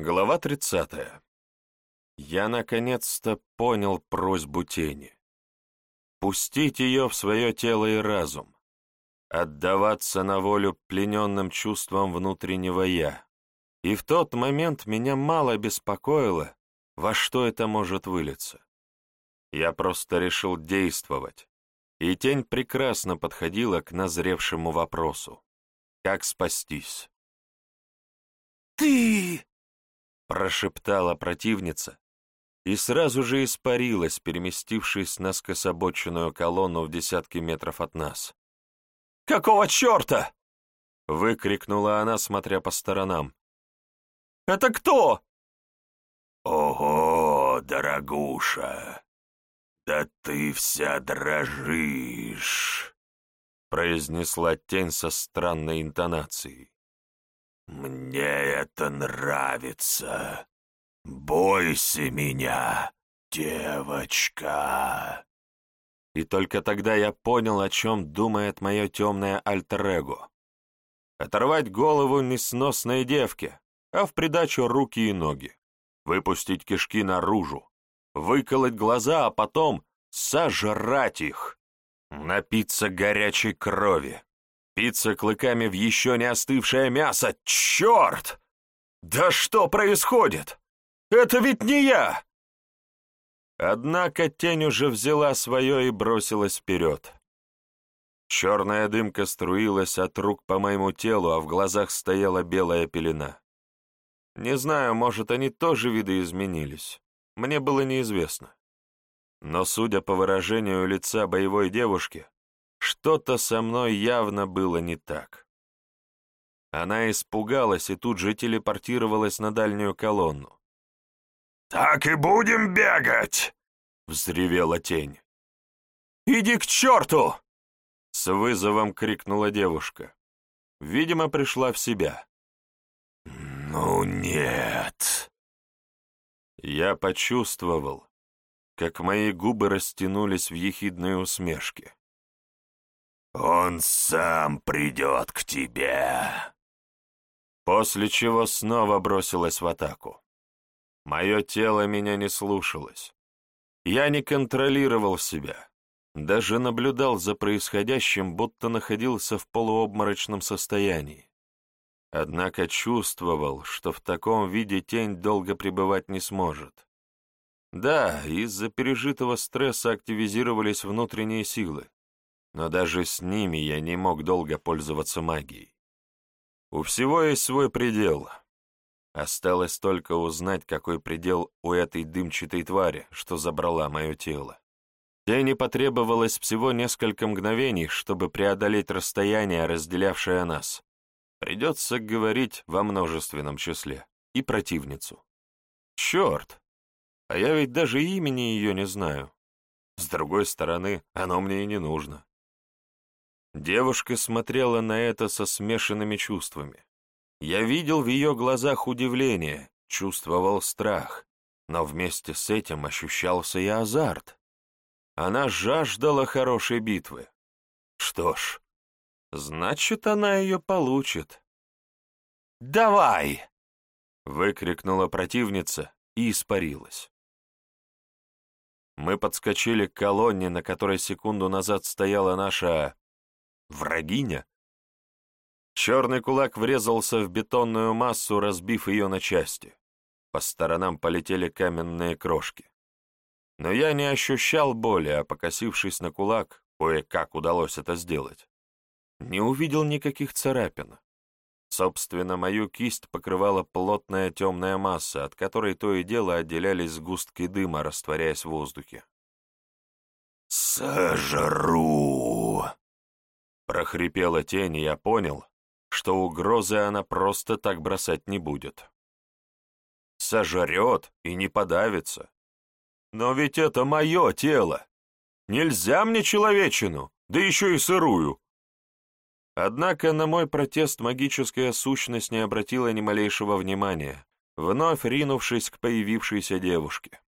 Глава 30. Я наконец-то понял просьбу тени. Пустить ее в свое тело и разум. Отдаваться на волю плененным чувствам внутреннего «я». И в тот момент меня мало беспокоило, во что это может вылиться. Я просто решил действовать, и тень прекрасно подходила к назревшему вопросу. Как спастись? «Ты!» Прошептала противница и сразу же испарилась, переместившись на скособоченную колонну в десятки метров от нас. «Какого черта?» — выкрикнула она, смотря по сторонам. «Это кто?» «Ого, дорогуша, да ты вся дрожишь!» — произнесла тень со странной интонацией. «Мне это нравится. Бойся меня, девочка!» И только тогда я понял, о чем думает мое темное альтер-эго. Оторвать голову несносной девке, а в придачу руки и ноги. Выпустить кишки наружу, выколоть глаза, а потом сожрать их. Напиться горячей крови впиться клыками в еще не остывшее мясо. Черт! Да что происходит? Это ведь не я! Однако тень уже взяла свое и бросилась вперед. Черная дымка струилась от рук по моему телу, а в глазах стояла белая пелена. Не знаю, может, они тоже видоизменились. Мне было неизвестно. Но, судя по выражению лица боевой девушки, что-то со мной явно было не так. Она испугалась и тут же телепортировалась на дальнюю колонну. «Так и будем бегать!» — взревела тень. «Иди к черту!» — с вызовом крикнула девушка. Видимо, пришла в себя. «Ну нет!» Я почувствовал, как мои губы растянулись в ехидной усмешке. Он сам придет к тебе. После чего снова бросилась в атаку. Мое тело меня не слушалось. Я не контролировал себя. Даже наблюдал за происходящим, будто находился в полуобморочном состоянии. Однако чувствовал, что в таком виде тень долго пребывать не сможет. Да, из-за пережитого стресса активизировались внутренние силы но даже с ними я не мог долго пользоваться магией. У всего есть свой предел. Осталось только узнать, какой предел у этой дымчатой твари, что забрала мое тело. Тени потребовалось всего несколько мгновений, чтобы преодолеть расстояние, разделявшее нас. Придется говорить во множественном числе. И противницу. Черт! А я ведь даже имени ее не знаю. С другой стороны, оно мне и не нужно. Девушка смотрела на это со смешанными чувствами. Я видел в ее глазах удивление, чувствовал страх, но вместе с этим ощущался и азарт. Она жаждала хорошей битвы. Что ж, значит, она ее получит. «Давай!» — выкрикнула противница и испарилась. Мы подскочили к колонне, на которой секунду назад стояла наша Врагиня? Черный кулак врезался в бетонную массу, разбив ее на части. По сторонам полетели каменные крошки. Но я не ощущал боли, а покосившись на кулак, кое-как удалось это сделать. Не увидел никаких царапин. Собственно, мою кисть покрывала плотная темная масса, от которой то и дело отделялись сгустки дыма, растворяясь в воздухе. «Сожру!» Прохрипела тень, и я понял, что угрозы она просто так бросать не будет. Сожрет и не подавится. Но ведь это мое тело. Нельзя мне человечину, да еще и сырую. Однако на мой протест магическая сущность не обратила ни малейшего внимания, вновь ринувшись к появившейся девушке.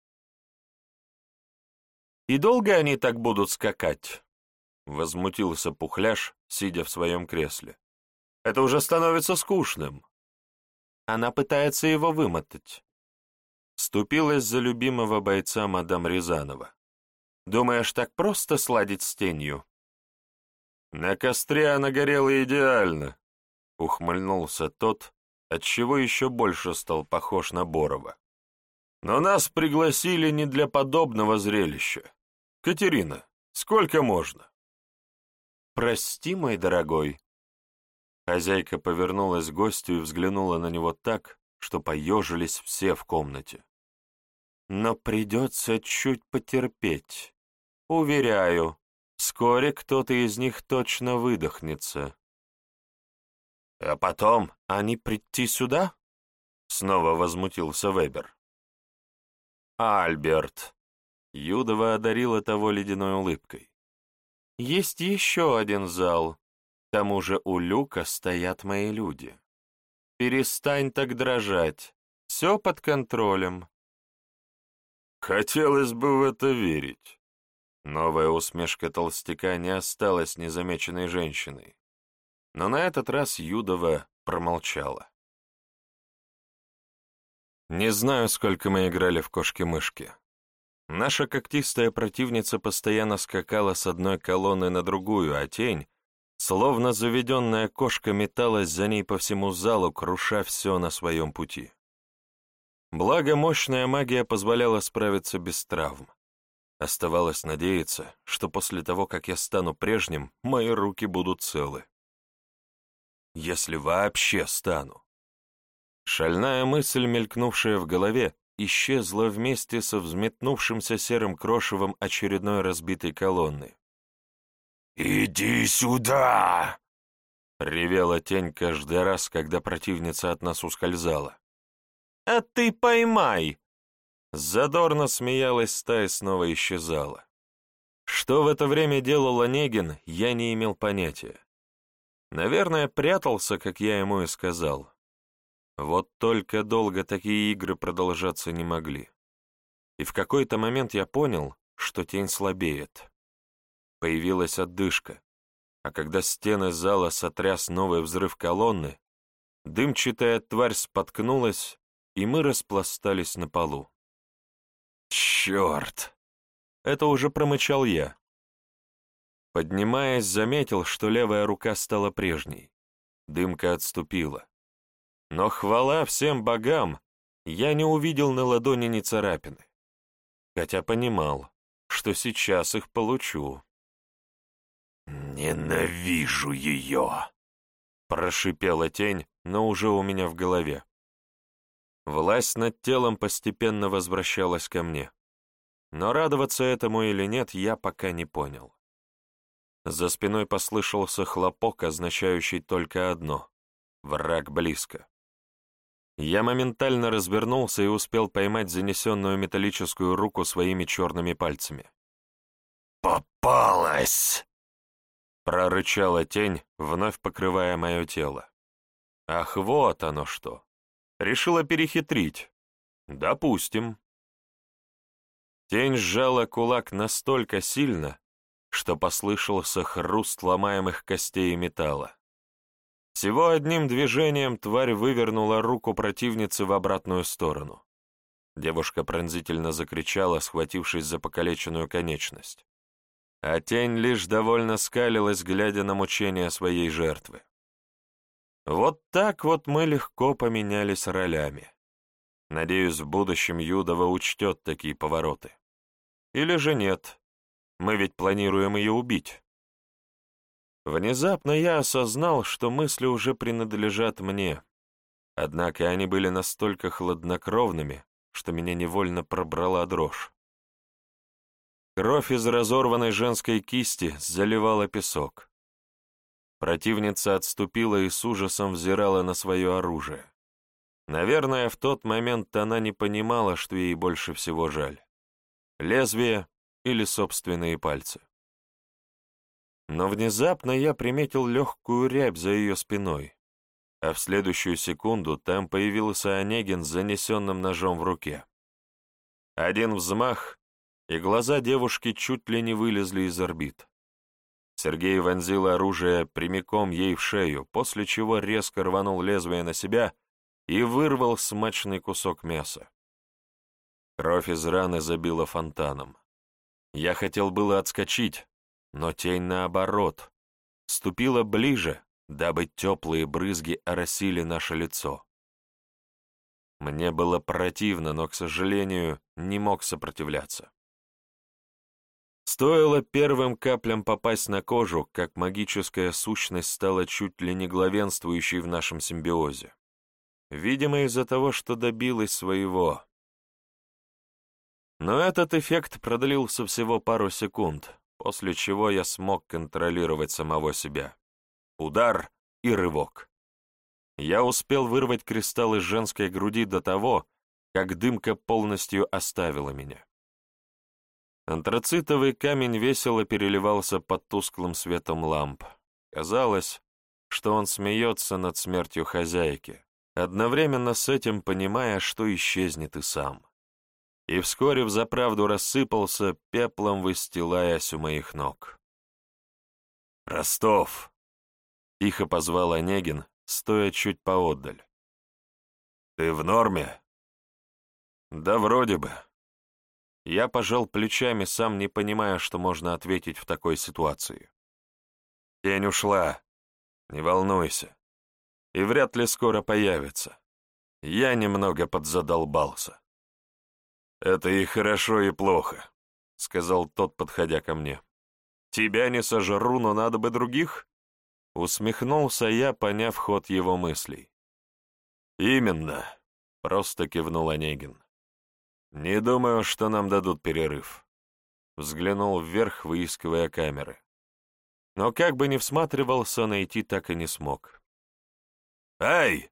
«И долго они так будут скакать?» Возмутился Пухляш, сидя в своем кресле. «Это уже становится скучным». Она пытается его вымотать. Ступилась за любимого бойца мадам Рязанова. Думаешь, так просто сладить с тенью? На костре она горела идеально, ухмыльнулся тот, отчего еще больше стал похож на Борова. Но нас пригласили не для подобного зрелища. Катерина, сколько можно? Прости, мой дорогой. Хозяйка повернулась к гостю и взглянула на него так, что поежились все в комнате. Но придется чуть потерпеть. Уверяю, вскоре кто-то из них точно выдохнется. А потом они прийти сюда? Снова возмутился Вебер. Альберт. Юдова одарила того ледяной улыбкой. Есть еще один зал. К тому же у люка стоят мои люди. Перестань так дрожать. Все под контролем. Хотелось бы в это верить. Новая усмешка толстяка не осталась незамеченной женщиной. Но на этот раз Юдова промолчала. Не знаю, сколько мы играли в кошки-мышки. Наша когтистая противница постоянно скакала с одной колонны на другую, а тень, словно заведенная кошка, металась за ней по всему залу, круша все на своем пути. Благо, мощная магия позволяла справиться без травм. Оставалось надеяться, что после того, как я стану прежним, мои руки будут целы. Если вообще стану. Шальная мысль, мелькнувшая в голове, исчезла вместе со взметнувшимся серым крошевом очередной разбитой колонны. «Иди сюда!» — ревела тень каждый раз, когда противница от нас ускользала. «А ты поймай!» Задорно смеялась стая снова исчезала. Что в это время делал Онегин, я не имел понятия. Наверное, прятался, как я ему и сказал. Вот только долго такие игры продолжаться не могли. И в какой-то момент я понял, что тень слабеет. Появилась отдышка, а когда стены зала сотряс новый взрыв колонны, дымчатая тварь споткнулась, и мы распластались на полу. «Черт!» Это уже промычал я. Поднимаясь, заметил, что левая рука стала прежней. Дымка отступила. Но хвала всем богам, я не увидел на ладони ни царапины. Хотя понимал, что сейчас их получу. «Ненавижу ее!» Прошипела тень, но уже у меня в голове. Власть над телом постепенно возвращалась ко мне. Но радоваться этому или нет, я пока не понял. За спиной послышался хлопок, означающий только одно — враг близко. Я моментально развернулся и успел поймать занесенную металлическую руку своими черными пальцами. «Попалась!» — прорычала тень, вновь покрывая мое тело. «Ах, вот оно что!» Решила перехитрить. Допустим. Тень сжала кулак настолько сильно, что послышался хруст ломаемых костей и металла. Всего одним движением тварь вывернула руку противницы в обратную сторону. Девушка пронзительно закричала, схватившись за покалеченную конечность. А тень лишь довольно скалилась, глядя на мучения своей жертвы. Вот так вот мы легко поменялись ролями. Надеюсь, в будущем Юдова учтет такие повороты. Или же нет. Мы ведь планируем ее убить. Внезапно я осознал, что мысли уже принадлежат мне. Однако они были настолько хладнокровными, что меня невольно пробрала дрожь. Кровь из разорванной женской кисти заливала песок. Противница отступила и с ужасом взирала на свое оружие. Наверное, в тот момент она не понимала, что ей больше всего жаль. Лезвие или собственные пальцы. Но внезапно я приметил легкую рябь за ее спиной, а в следующую секунду там появился Онегин с занесенным ножом в руке. Один взмах, и глаза девушки чуть ли не вылезли из орбит. Сергей вонзил оружие прямиком ей в шею, после чего резко рванул лезвие на себя и вырвал смачный кусок мяса. Кровь из раны забила фонтаном. Я хотел было отскочить, но тень, наоборот, ступила ближе, дабы теплые брызги оросили наше лицо. Мне было противно, но, к сожалению, не мог сопротивляться. Стоило первым каплям попасть на кожу, как магическая сущность стала чуть ли не главенствующей в нашем симбиозе. Видимо, из-за того, что добилась своего. Но этот эффект продлился всего пару секунд, после чего я смог контролировать самого себя. Удар и рывок. Я успел вырвать кристалл из женской груди до того, как дымка полностью оставила меня. Антрацитовый камень весело переливался под тусклым светом ламп. Казалось, что он смеется над смертью хозяйки, одновременно с этим понимая, что исчезнет и сам. И вскоре взаправду рассыпался, пеплом выстилаясь у моих ног. «Ростов!» — тихо позвал Онегин, стоя чуть поотдаль. «Ты в норме?» «Да вроде бы», я пожал плечами, сам не понимая, что можно ответить в такой ситуации. Тень ушла. Не волнуйся. И вряд ли скоро появится. Я немного подзадолбался. «Это и хорошо, и плохо», — сказал тот, подходя ко мне. «Тебя не сожру, но надо бы других?» Усмехнулся я, поняв ход его мыслей. «Именно», — просто кивнул Онегин. «Не думаю, что нам дадут перерыв». Взглянул вверх, выискивая камеры. Но как бы ни всматривался, найти так и не смог. «Эй,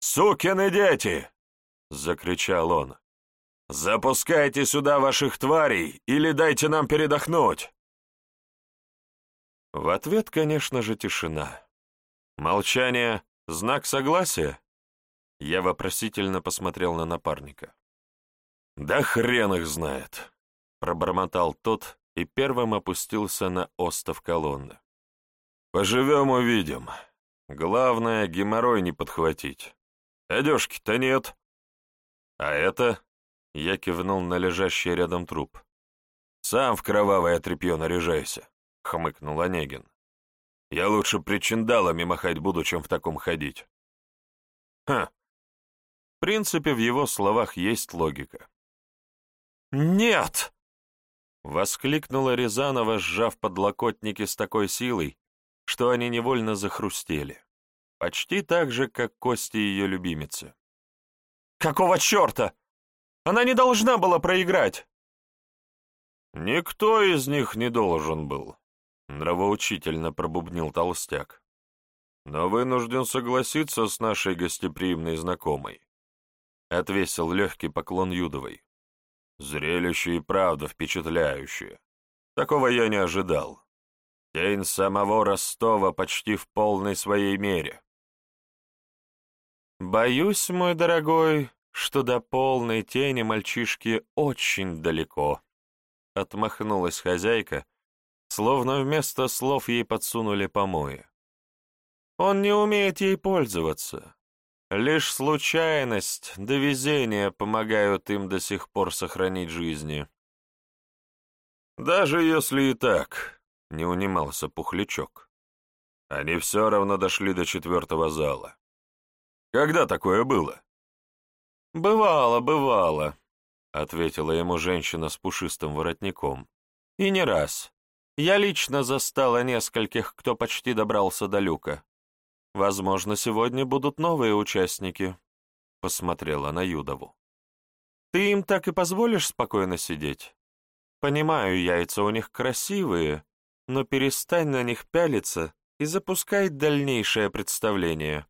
сукины дети!» — закричал он. «Запускайте сюда ваших тварей или дайте нам передохнуть!» В ответ, конечно же, тишина. Молчание — знак согласия? Я вопросительно посмотрел на напарника. «Да хрен их знает!» — пробормотал тот и первым опустился на остов колонны. «Поживем — увидим. Главное, геморрой не подхватить. Одежки-то нет. А это...» — я кивнул на лежащий рядом труп. «Сам в кровавое тряпье наряжайся», — хмыкнул Онегин. «Я лучше причиндалами махать буду, чем в таком ходить». Ха. В принципе, в его словах есть логика. «Нет!» — воскликнула Рязанова, сжав подлокотники с такой силой, что они невольно захрустели. Почти так же, как кости ее любимицы. «Какого черта? Она не должна была проиграть!» «Никто из них не должен был», — нравоучительно пробубнил толстяк. «Но вынужден согласиться с нашей гостеприимной знакомой», — отвесил легкий поклон Юдовой. Зрелище и правда впечатляющее. Такого я не ожидал. Тень самого Ростова почти в полной своей мере. Боюсь, мой дорогой, что до полной тени мальчишки очень далеко. Отмахнулась хозяйка, словно вместо слов ей подсунули помои. Он не умеет ей пользоваться. Лишь случайность да везение помогают им до сих пор сохранить жизни. Даже если и так, — не унимался Пухлячок, — они все равно дошли до четвертого зала. Когда такое было? «Бывало, бывало», — ответила ему женщина с пушистым воротником. «И не раз. Я лично застала нескольких, кто почти добрался до люка. Возможно, сегодня будут новые участники», — посмотрела на Юдову. «Ты им так и позволишь спокойно сидеть? Понимаю, яйца у них красивые, но перестань на них пялиться и запускай дальнейшее представление».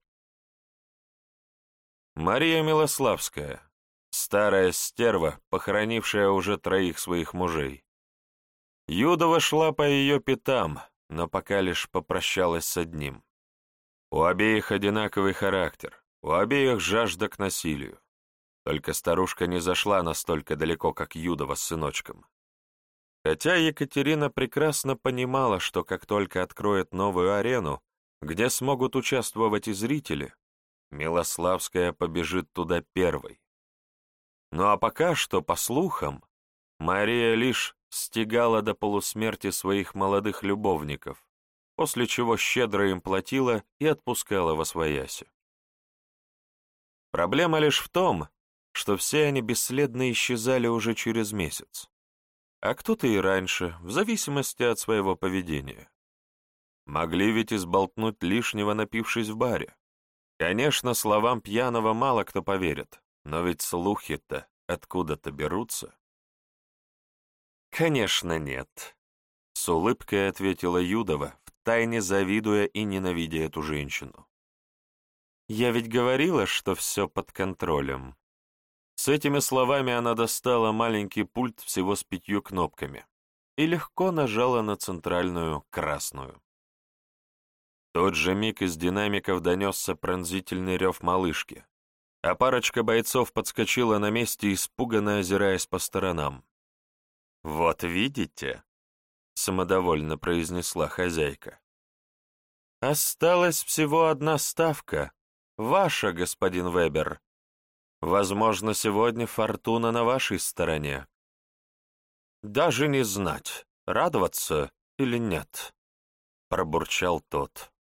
Мария Милославская, старая стерва, похоронившая уже троих своих мужей. Юдова шла по ее пятам, но пока лишь попрощалась с одним. У обеих одинаковый характер, у обеих жажда к насилию. Только старушка не зашла настолько далеко, как Юдова с сыночком. Хотя Екатерина прекрасно понимала, что как только откроет новую арену, где смогут участвовать и зрители, Милославская побежит туда первой. Ну а пока что, по слухам, Мария лишь стегала до полусмерти своих молодых любовников, после чего щедро им платила и отпускала во свояси. Проблема лишь в том, что все они бесследно исчезали уже через месяц, а кто-то и раньше, в зависимости от своего поведения. Могли ведь изболтнуть лишнего, напившись в баре. Конечно, словам пьяного мало кто поверит, но ведь слухи-то откуда-то берутся. «Конечно нет», — с улыбкой ответила Юдова, втайне завидуя и ненавидя эту женщину. «Я ведь говорила, что все под контролем». С этими словами она достала маленький пульт всего с пятью кнопками и легко нажала на центральную красную тот же миг из динамиков донесся пронзительный рев малышки, а парочка бойцов подскочила на месте, испуганно озираясь по сторонам. «Вот видите?» — самодовольно произнесла хозяйка. «Осталась всего одна ставка. Ваша, господин Вебер. Возможно, сегодня фортуна на вашей стороне. Даже не знать, радоваться или нет», — пробурчал тот.